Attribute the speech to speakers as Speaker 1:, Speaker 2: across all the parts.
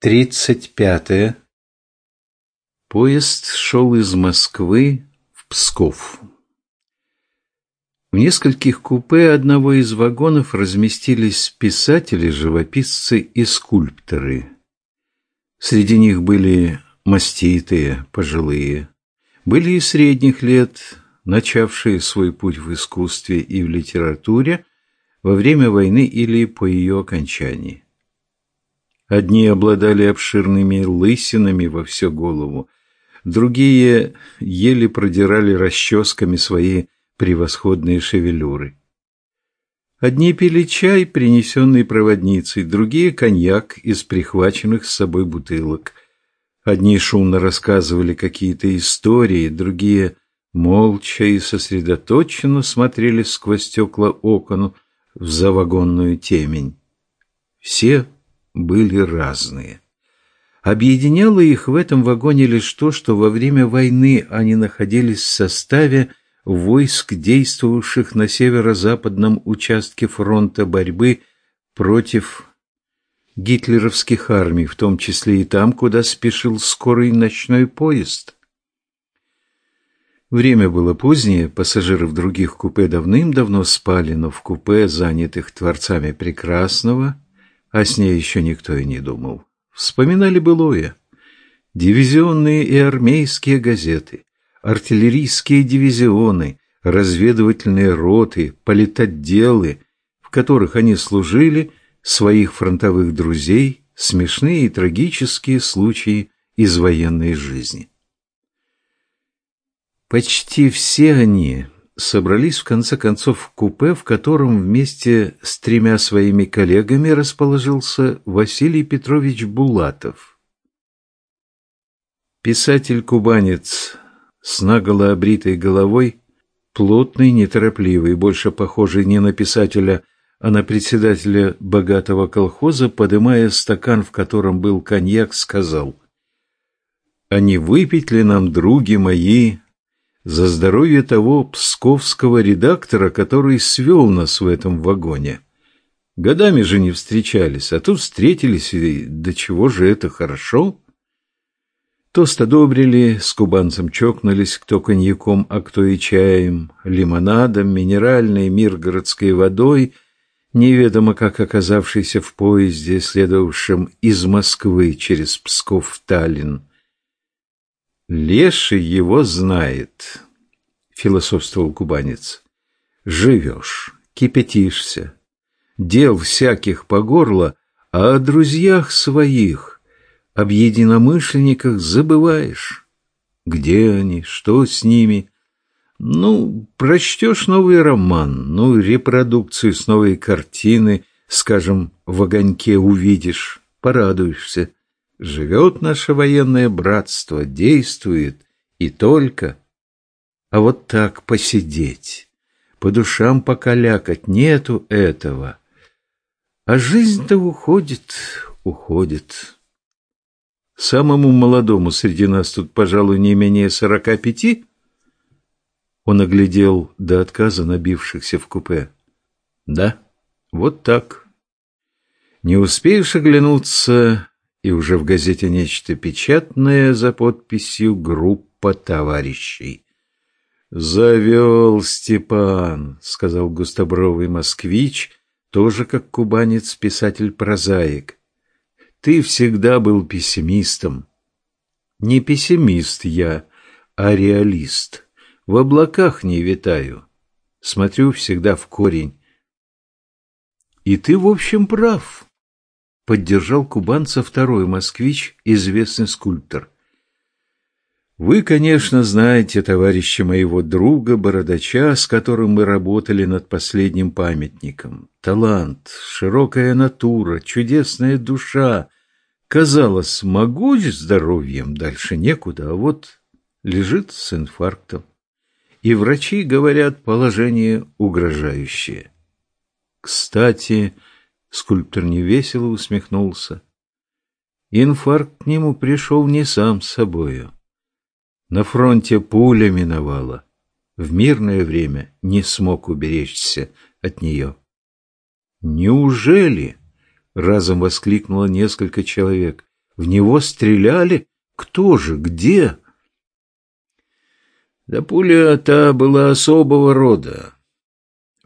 Speaker 1: Тридцать пятое. Поезд шел из Москвы в Псков. В нескольких купе одного из вагонов разместились писатели, живописцы и скульпторы. Среди них были маститые, пожилые, были и средних лет, начавшие свой путь в искусстве и в литературе во время войны или по ее окончании. Одни обладали обширными лысинами во всю голову, другие еле продирали расческами свои превосходные шевелюры. Одни пили чай, принесенный проводницей, другие — коньяк из прихваченных с собой бутылок. Одни шумно рассказывали какие-то истории, другие молча и сосредоточенно смотрели сквозь стекла окон в завагонную темень. Все были разные. Объединяло их в этом вагоне лишь то, что во время войны они находились в составе войск, действовавших на северо-западном участке фронта борьбы против гитлеровских армий, в том числе и там, куда спешил скорый ночной поезд. Время было позднее, пассажиры в других купе давным-давно спали, но в купе, занятых творцами прекрасного, а с ней еще никто и не думал. Вспоминали былое. Дивизионные и армейские газеты, артиллерийские дивизионы, разведывательные роты, политотделы, в которых они служили, своих фронтовых друзей, смешные и трагические случаи из военной жизни. Почти все они собрались в конце концов в купе, в котором вместе с тремя своими коллегами расположился Василий Петрович Булатов. Писатель-кубанец с наголо обритой головой, плотный, неторопливый, больше похожий не на писателя, а на председателя богатого колхоза, подымая стакан, в котором был коньяк, сказал, «А не выпить ли нам, други мои, за здоровье того псковского редактора, который свел нас в этом вагоне. Годами же не встречались, а тут встретились, и до чего же это хорошо? Тост одобрили, с кубанцем чокнулись, кто коньяком, а кто и чаем, лимонадом, минеральной миргородской водой, неведомо как оказавшейся в поезде, следовавшем из Москвы через Псков в Таллин. Леший его знает, философствовал кубанец. Живешь, кипятишься, дел всяких по горло, а о друзьях своих, об единомышленниках забываешь. Где они, что с ними? Ну, прочтешь новый роман, ну, репродукцию с новой картины, скажем, в огоньке увидишь, порадуешься. Живет наше военное братство, действует и только. А вот так посидеть, по душам покалякать, нету этого. А жизнь-то уходит, уходит. Самому молодому среди нас тут, пожалуй, не менее сорока пяти. Он оглядел до отказа набившихся в купе. Да, вот так. Не успеешь оглянуться, и уже в газете нечто печатное за подписью «Группа товарищей». «Завел Степан», — сказал густобровый москвич, тоже как кубанец, писатель-прозаик. «Ты всегда был пессимистом». «Не пессимист я, а реалист. В облаках не витаю. Смотрю всегда в корень». «И ты, в общем, прав» поддержал кубанца второй москвич, известный скульптор. Вы, конечно, знаете товарища моего друга, бородача, с которым мы работали над последним памятником. Талант, широкая натура, чудесная душа. Казалось, могуч здоровьем, дальше некуда, а вот лежит с инфарктом. И врачи говорят, положение угрожающее. Кстати, Скульптор невесело усмехнулся. Инфаркт к нему пришел не сам собою. На фронте пуля миновала. В мирное время не смог уберечься от нее. «Неужели?» — разом воскликнуло несколько человек. В него стреляли? Кто же? Где? Да пуля та была особого рода.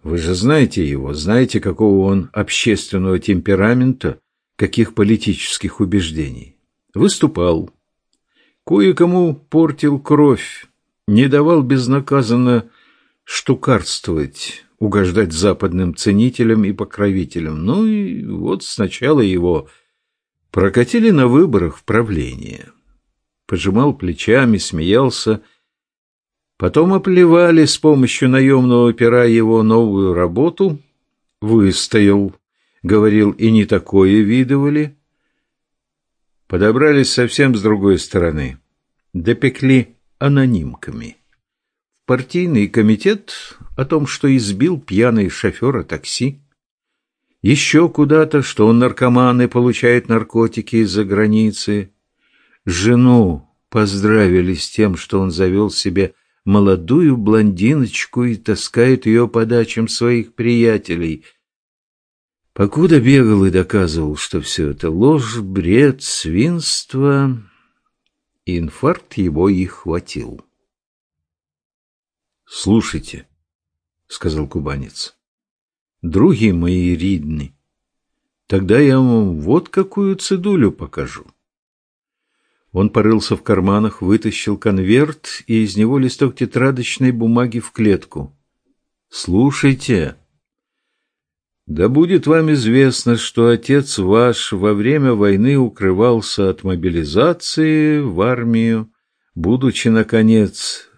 Speaker 1: Вы же знаете его, знаете, какого он общественного темперамента, каких политических убеждений. Выступал, кое-кому портил кровь, не давал безнаказанно штукарствовать, угождать западным ценителям и покровителям. Ну и вот сначала его прокатили на выборах в правление. Пожимал плечами, смеялся, Потом оплевали с помощью наемного пера его новую работу. Выстоял, говорил, и не такое видывали. Подобрались совсем с другой стороны. Допекли анонимками. В партийный комитет о том, что избил пьяный шофера такси. Еще куда-то, что он наркоман и получает наркотики из-за границы. Жену поздравили с тем, что он завел себе молодую блондиночку и таскает ее по дачам своих приятелей. Покуда бегал и доказывал, что все это ложь, бред, свинство, инфаркт его и хватил. «Слушайте», — сказал кубанец, — «други мои ридны, тогда я вам вот какую цедулю покажу». Он порылся в карманах, вытащил конверт и из него листок тетрадочной бумаги в клетку. «Слушайте, да будет вам известно, что отец ваш во время войны укрывался от мобилизации в армию, будучи, наконец,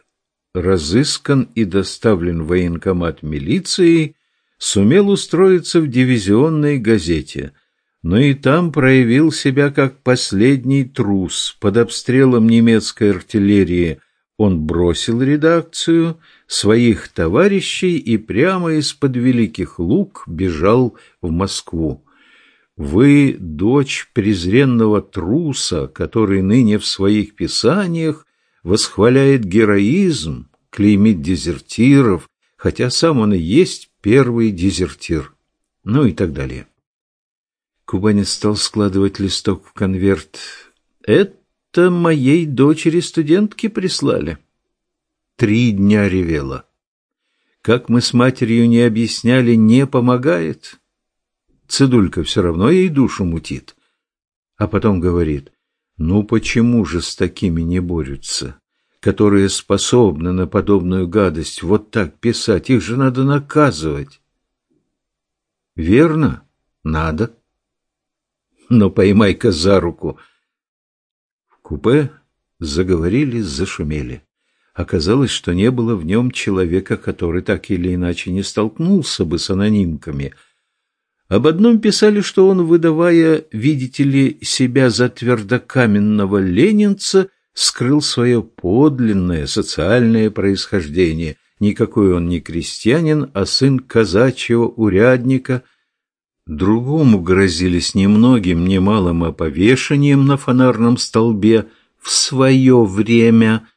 Speaker 1: разыскан и доставлен в военкомат милиции, сумел устроиться в дивизионной газете – но и там проявил себя как последний трус. Под обстрелом немецкой артиллерии он бросил редакцию, своих товарищей и прямо из-под Великих Луг бежал в Москву. Вы дочь презренного труса, который ныне в своих писаниях восхваляет героизм, клеймит дезертиров, хотя сам он и есть первый дезертир, ну и так далее. Кубанец стал складывать листок в конверт. «Это моей дочери-студентке прислали». Три дня ревела. Как мы с матерью не объясняли, не помогает. Цедулька все равно ей душу мутит. А потом говорит, ну почему же с такими не борются, которые способны на подобную гадость вот так писать, их же надо наказывать. Верно, надо но поймай-ка за руку. В купе заговорили, зашумели. Оказалось, что не было в нем человека, который так или иначе не столкнулся бы с анонимками. Об одном писали, что он, выдавая, видите ли, себя за твердокаменного ленинца, скрыл свое подлинное социальное происхождение. Никакой он не крестьянин, а сын казачьего урядника – Другому грозились немногим, немалым оповешением на фонарном столбе в свое время.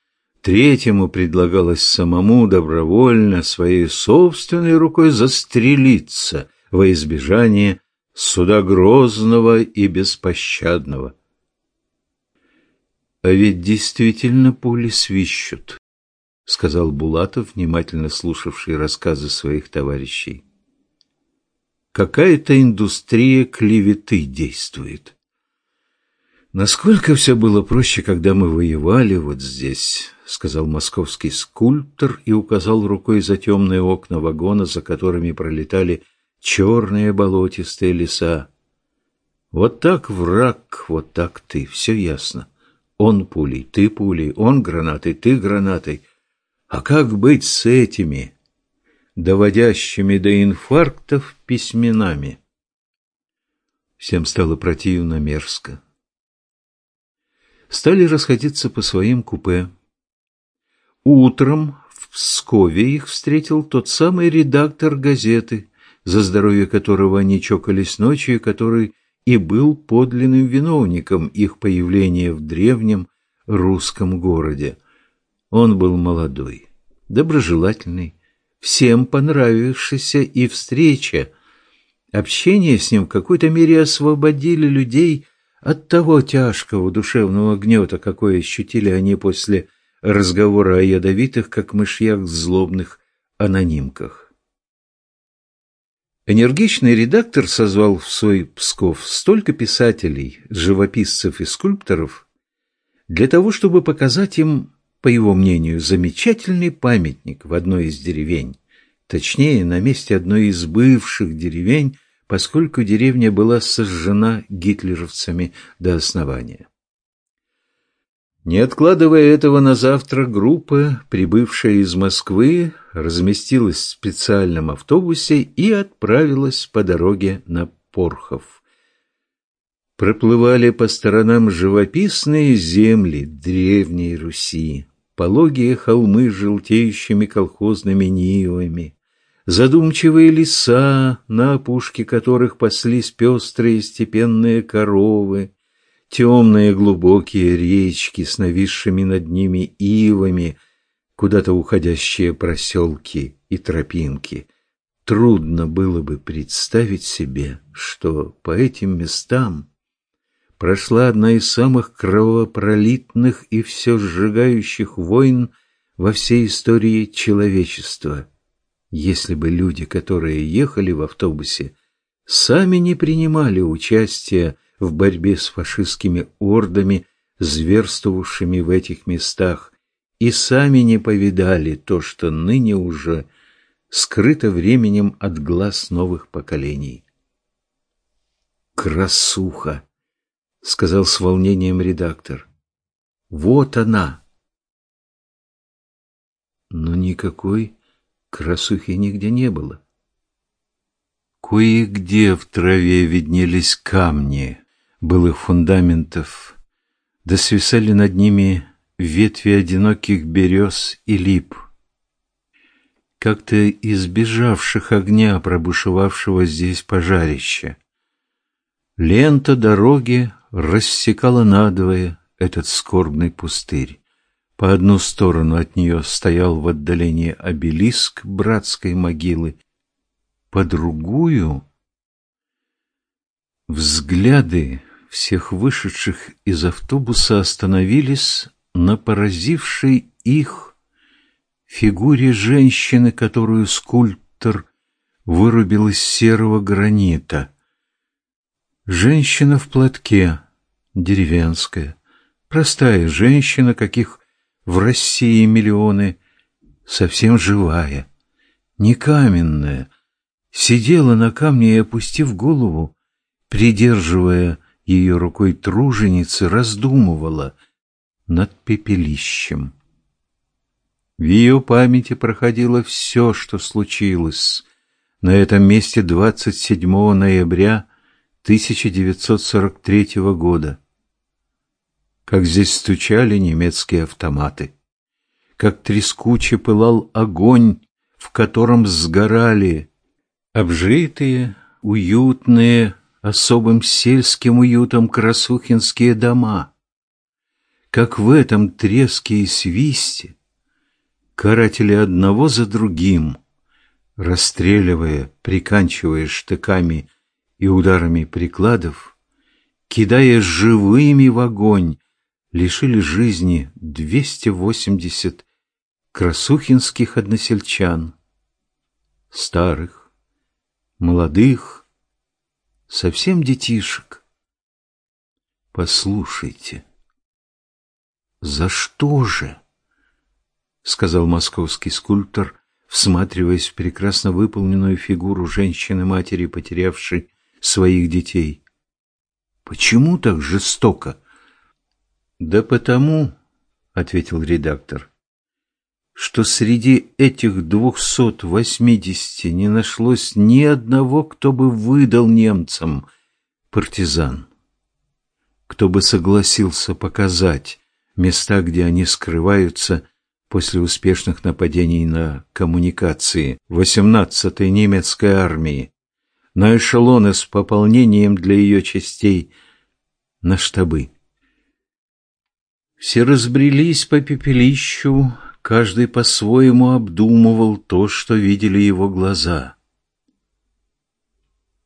Speaker 1: Третьему предлагалось самому добровольно своей собственной рукой застрелиться во избежание суда грозного и беспощадного. — А ведь действительно пули свищут, — сказал Булатов, внимательно слушавший рассказы своих товарищей какая-то индустрия клеветы действует. Насколько все было проще, когда мы воевали вот здесь, сказал московский скульптор и указал рукой за темные окна вагона, за которыми пролетали черные болотистые леса. Вот так враг, вот так ты, все ясно. Он пулей, ты пулей, он гранатой, ты гранатой. А как быть с этими? Доводящими до инфарктов письменами. Всем стало противно, мерзко. Стали расходиться по своим купе. Утром в Пскове их встретил тот самый редактор газеты, за здоровье которого они чокались ночью, который и был подлинным виновником их появления в древнем русском городе. Он был молодой, доброжелательный, всем понравившаяся и встреча. Общение с ним в какой-то мере освободили людей от того тяжкого душевного гнета, какой ощутили они после разговора о ядовитых, как мышьяк, злобных анонимках. Энергичный редактор созвал в свой Псков столько писателей, живописцев и скульпторов для того, чтобы показать им, по его мнению, замечательный памятник в одной из деревень, точнее, на месте одной из бывших деревень, поскольку деревня была сожжена гитлеровцами до основания. Не откладывая этого на завтра, группа, прибывшая из Москвы, разместилась в специальном автобусе и отправилась по дороге на Порхов. Проплывали по сторонам живописные земли древней Руси, пологие холмы с желтеющими колхозными нивами, задумчивые леса, на опушке которых паслись пестрые степенные коровы, темные глубокие речки с нависшими над ними ивами, куда-то уходящие проселки и тропинки. Трудно было бы представить себе, что по этим местам прошла одна из самых кровопролитных и все сжигающих войн во всей истории человечества. Если бы люди, которые ехали в автобусе, сами не принимали участия в борьбе с фашистскими ордами, зверствовавшими в этих местах, и сами не повидали то, что ныне уже скрыто временем от глаз новых поколений. «Красуха!» — сказал с волнением редактор. «Вот она!» Но никакой красухи нигде не было. Кое-где в траве виднелись камни, былых фундаментов, да свисали над ними ветви одиноких берез и лип. Как-то избежавших огня, пробушевавшего здесь пожарища. Лента дороги рассекала надвое этот скорбный пустырь. По одну сторону от нее стоял в отдалении обелиск братской могилы, по другую — взгляды всех вышедших из автобуса остановились на поразившей их фигуре женщины, которую скульптор вырубил из серого гранита. Женщина в платке, деревенская, простая женщина, каких в России миллионы, совсем живая, не каменная, сидела на камне и, опустив голову, придерживая ее рукой труженицы раздумывала над пепелищем. В ее памяти проходило все, что случилось на этом месте 27 ноября 1943 года. Как здесь стучали немецкие автоматы, как трескуче пылал огонь, в котором сгорали обжитые, уютные, особым сельским уютом красухинские дома. Как в этом треске и свисте каратели одного за другим, расстреливая, приканчивая штыками и ударами прикладов, кидая живыми в огонь, лишили жизни 280 красухинских односельчан, старых, молодых, совсем детишек. Послушайте, за что же? Сказал московский скульптор, всматриваясь в прекрасно выполненную фигуру женщины-матери, потерявшей своих детей. Почему так жестоко? Да потому, ответил редактор, что среди этих двухсот восьмидесяти не нашлось ни одного, кто бы выдал немцам партизан, кто бы согласился показать места, где они скрываются после успешных нападений на коммуникации 18-й немецкой армии, на эшелоны с пополнением для ее частей, на штабы. Все разбрелись по пепелищу, Каждый по-своему обдумывал то, что видели его глаза.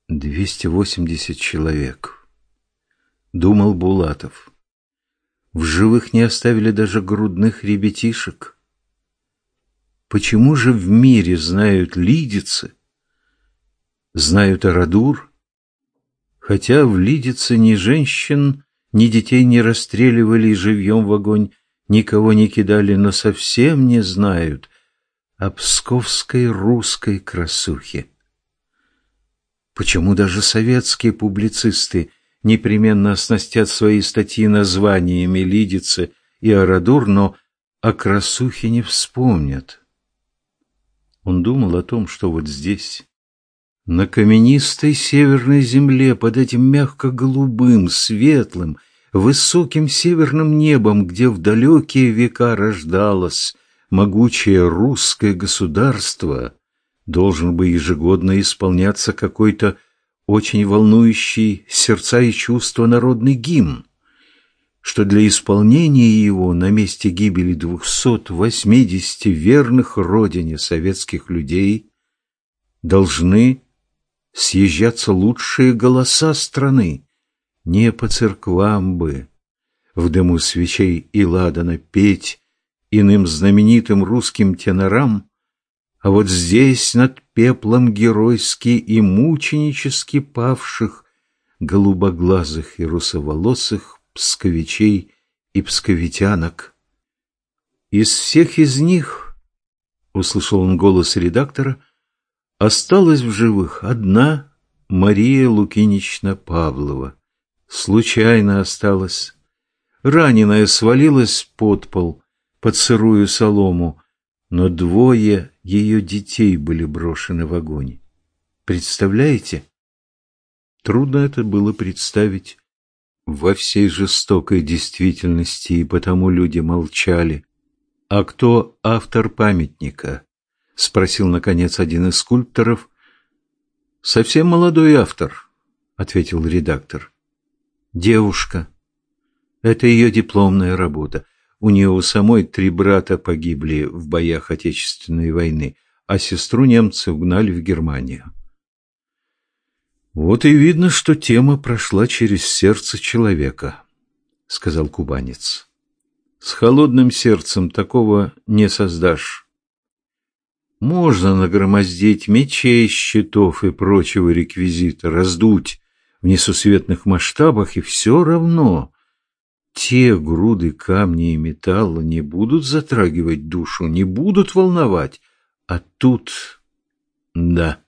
Speaker 1: Двести восемьдесят человек. думал Булатов. В живых не оставили даже грудных ребятишек. Почему же в мире знают лидицы, знают Арадур, хотя в Лидице ни женщин, ни детей не расстреливали живьем в огонь, никого не кидали, но совсем не знают о псковской русской красухе. Почему даже советские публицисты непременно оснастят свои статьи названиями Лидицы и Арадур, но о красухе не вспомнят? Он думал о том, что вот здесь, на каменистой северной земле, под этим мягко-голубым, светлым, высоким северным небом, где в далекие века рождалось могучее русское государство, должен бы ежегодно исполняться какой-то очень волнующий сердца и чувства народный гимн, что для исполнения его на месте гибели 280 верных родине советских людей должны съезжаться лучшие голоса страны, не по церквам бы, в дыму свечей и ладана петь иным знаменитым русским тенорам, а вот здесь над пеплом геройски и мученически павших голубоглазых и русоволосых псковичей и псковитянок. Из всех из них, услышал он голос редактора, — Осталась в живых одна Мария Лукинична Павлова. Случайно осталась. Раненая свалилась под пол, под сырую солому, но двое ее детей были брошены в огонь. Представляете? Трудно это было представить во всей жестокой действительности, и потому люди молчали. А кто автор памятника? — спросил, наконец, один из скульпторов. «Совсем молодой автор», — ответил редактор. «Девушка. Это ее дипломная работа. У нее у самой три брата погибли в боях Отечественной войны, а сестру немцы угнали в Германию». «Вот и видно, что тема прошла через сердце человека», — сказал кубанец. «С холодным сердцем такого не создашь». Можно нагромоздить мечей, щитов и прочего реквизита, раздуть в несусветных масштабах, и все равно те груды камней и металла не будут затрагивать душу, не будут волновать. А тут... да.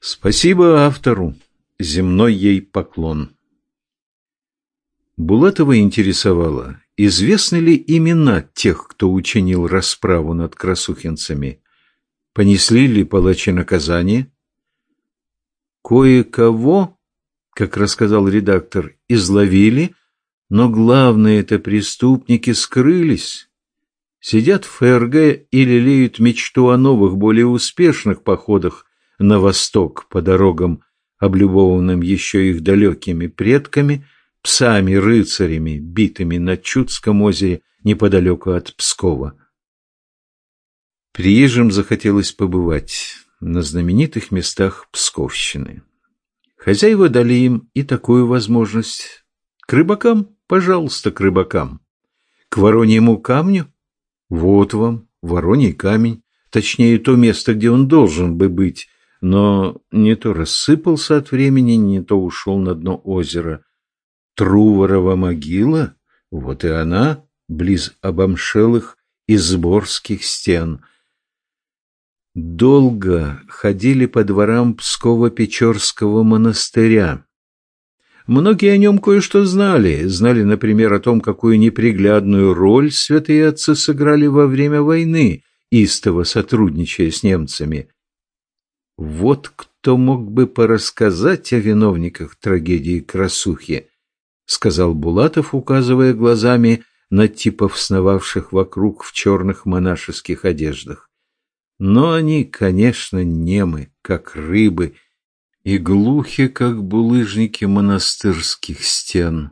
Speaker 1: Спасибо автору. Земной ей поклон. Булатова интересовало, Известны ли имена тех, кто учинил расправу над красухинцами? Понесли ли палачи наказание? Кое-кого, как рассказал редактор, изловили, но главные это преступники скрылись. Сидят в ФРГ и лелеют мечту о новых, более успешных походах на восток по дорогам, облюбованным еще их далекими предками – псами-рыцарями, битыми на Чудском озере неподалеку от Пскова. Приезжим захотелось побывать на знаменитых местах Псковщины. Хозяева дали им и такую возможность. К рыбакам, пожалуйста, к рыбакам. К вороньему камню? Вот вам, вороний камень, точнее, то место, где он должен бы быть, но не то рассыпался от времени, не то ушел на дно озера. Труворова могила, вот и она, близ обомшелых изборских стен. Долго ходили по дворам Псково-Печорского монастыря. Многие о нем кое-что знали. Знали, например, о том, какую неприглядную роль святые отцы сыграли во время войны, истово сотрудничая с немцами. Вот кто мог бы порассказать о виновниках трагедии Красухи сказал Булатов, указывая глазами на типов, сновавших вокруг в черных монашеских одеждах. Но они, конечно, немы, как рыбы, и глухи, как булыжники монастырских стен.